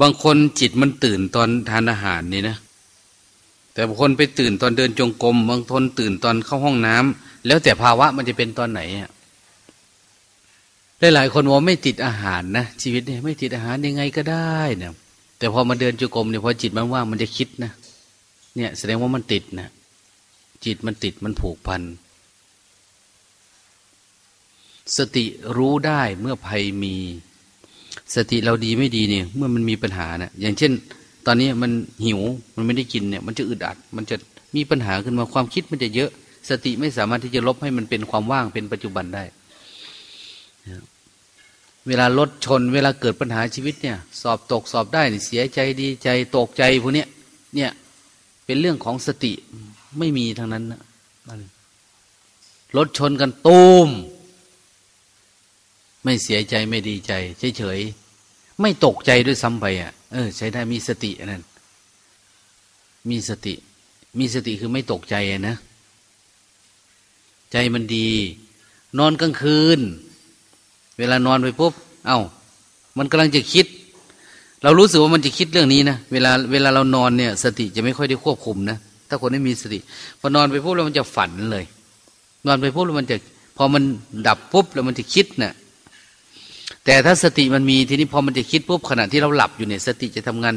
บางคนจิตมันตื่นตอนทานอาหารนี่นะ แต่บางคนไปตื่นตอนเดินจงกรมบางคนตื่นตอนเข้าห้องน้ำแล้วแต่ภาวะมันจะเป็นตอนไหนอะหลายคนว่าไม่ติดอาหารนะชีวิตเนี่ยไม่ติดอาหารยังไงก็ได้นี่ยแต่พอมาเดินจงกรมเนี่ยพอจิตมันว่างมันจะคิดนะเนี่ย แสดงว่ามันติดนะจิตมันติดมันผูกพันสติรู้ได้เมื่อภัยมี สติเราดีไม่ดีเนี่ย เมื่อมันมีปัญหานะอย่างเช่น ตอนนี้มันหิวมันไม่ได้กินเนี่ย มันจะอึดอัด มันจะมีปัญหาขึ้นมาความคิดมันจะเยอะ สติไม่สามารถที่จะลบให้มันเป็นความว่างเป็นปัจจุบันได้เวลารถชน เวลาเกิดปัญหาชีวิตเนี่ย สอบตกสอบได้เสียใจดีใจตกใจพวกเนี้ยเนี่ยเป็นเรื่องของสติไม่มีทางนั้นนะรถชนกันตูม ไม่เสียใจไม่ดีใจ เฉยๆไม่ตกใจด้วยซ้ำไปอะ เออ ใช้ได้มีสตินั่นมีสติ มีสติคือไม่ตกใจนะ ใจมันดี นอนกลางคืน เวลานอนไปปุ๊บเอา้า มันกำลังจะคิด เรารู้สึกว่ามันจะคิดเรื่องนี้นะเวลาเวลาเรานอนเนี่ย สติจะไม่ค่อยได้ควบคุมนะถ้าคนไม่มีสติพอนอนไปปุ๊บแล้วมันจะฝันเลย นอนไปปุ๊บแล้วมันจะ พอมันดับปุ๊บแล้วมันจะคิดนะ่ะ แต่ถ้าสติมันมีทีนี้พอมันจะคิดปุ๊บขณะที่เราหลับอยู่เนี่ยสติจะทำงาน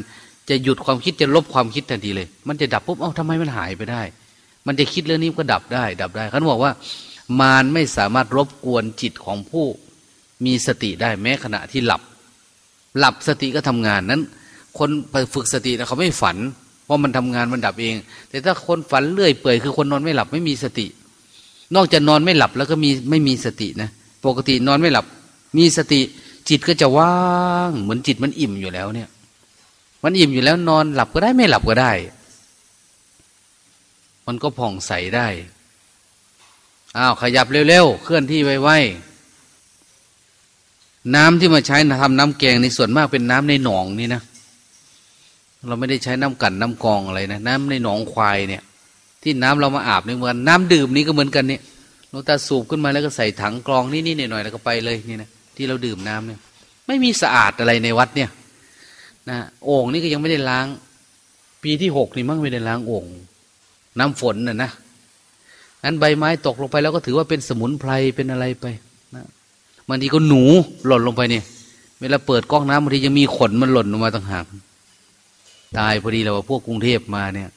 จะหยุดความคิดจะลบความคิดทันทีเลย มันจะดับปุ๊บเอ้าทำไมมันหายไปได้ มันจะคิดเรื่องนี้ก็ดับได้ ดับได้เขาบอกว่ามารไม่สามารถรบกวนจิตของผู้มีสติได้แม้ขณะที่หลับ หลับสติก็ทำงานนั้น คนไปฝึกสตินะเขาไม่ฝัน เพราะมันทำงานมันดับเอง แต่ถ้าคนฝันเรื่อยเปื่อยคือคนนอนไม่หลับไม่มีสติ นอกจากนอนไม่หลับแล้วก็มีไม่มีสตินะปกตินอนไม่หลับ มีสติจิตก็จะว่างเหมือนจิตมันอิ่มอยู่แล้วเนี่ย มันอิ่มอยู่แล้วนอนหลับก็ได้ไม่หลับก็ได้ มันก็ผ่องใสได้อ้าวขยับเร็วๆเคลื่อนที่ไวๆน้ำที่มาใช้ทำน้ำแกงในส่วนมากเป็นน้ำในหนองนี่นะเราไม่ได้ใช้น้ำกันน้ำกองอะไรนะน้ำในหนองควายเนี่ย ที่น้ำเรามาอาบนี่เหมือนน้ำดื่มนี่ก็เหมือนกันเนี่ยเราตาสูบขึ้นมาแล้วก็ใส่ถังกรองนี่ๆหน่อยๆแล้วก็ไปเลยนี่นะ ที่เราดื่มน้ำเนี่ย ไม่มีสะอาดอะไรในวัดเนี่ยนะโอ่งนี่ก็ยังไม่ได้ล้าง ปีที่หกนี่มั่งไม่ได้ล้างโอ่งน้ำฝนน่ะนะนั้นใบไม้ตกลงไปแล้วก็ถือว่าเป็นสมุนไพรเป็นอะไรไปนะบางทีก็หนูหล่นลงไปเนี่ยเวลาเปิดก๊อกน้ำบางทียังมีขนมันหล่นลงมาต่างหากตายพอดีเราพวกกรุงเทพมาเนี่ย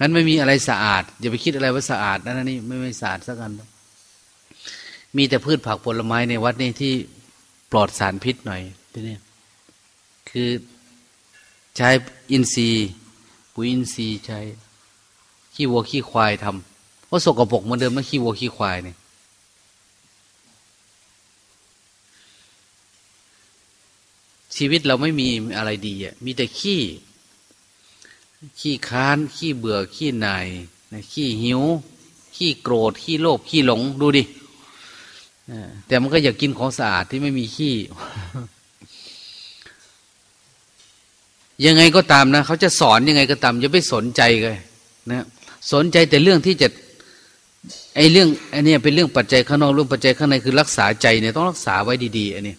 นั้นไม่มีอะไรสะอาดอย่าไปคิดอะไรว่าสะอาดนั่นนี่ไม่ไม่สะอาดสักอัน มีแต่พืชผักผลไม้ในวัดนี่ที่ปลอดสารพิษหน่อยนี่คือใช้อินทรีย์ปุ๋ยอินทรีย์ใช้ขี้วัวขี้ควายทำเพราะสกปรกเหมือนเดิมไม่ขี้วัวขี้ควายเนี่ยชีวิตเราไม่มีอะไรดีอะมีแต่ขี้ ขี้ค้าน ขี้เบื่อ ขี้หน่าย ขี้หิว ขี้โกรธ ขี้โลภ ขี้หลง ดูดิ แต่มันก็อยากกินของสะอาดที่ไม่มีขี้ ยังไงก็ตามนะเขาจะสอนยังไงก็ตามอย่าไปสนใจเลยนะสนใจแต่เรื่องที่จะไอ้เรื่องไอ้นี่เป็นเรื่องปัจจัยข้างนอกเรื่องปัจจัยข้างในคือรักษาใจเนี่ยต้องรักษาไว้ดีๆอันนี้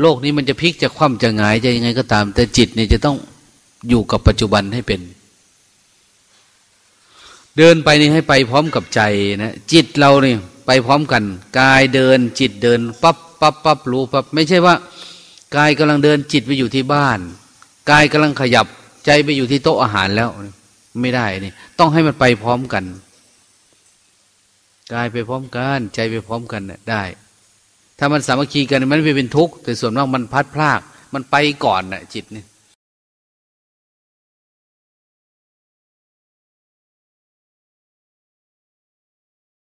โลกนี้มันจะพลิกจะคว่ำจะหงายจะยังไงก็ตาม แต่จิตเนี่ยจะต้องอยู่กับปัจจุบันให้เป็น เดินไปนี่ให้ไปพร้อมกับใจนะจิตเราเนี่ยไปพร้อมกันกายเดินจิตเดินปั๊บปั๊บปั๊บรู้ปั๊บไม่ใช่ว่ากายกำลังเดินจิตไปอยู่ที่บ้านกายกำลังขยับใจไปอยู่ที่โต๊ะอาหารแล้ว ไม่ได้นี่ต้องให้มันไปพร้อมกันกายไปพร้อมกันใจไปพร้อมกันเนี่ยได้ ถ้ามันสามัคคีกันมันไม่เป็นทุกข์แต่ส่วนมากมันพัดพลาก มันไปก่อนน่ะจิตเนี่ย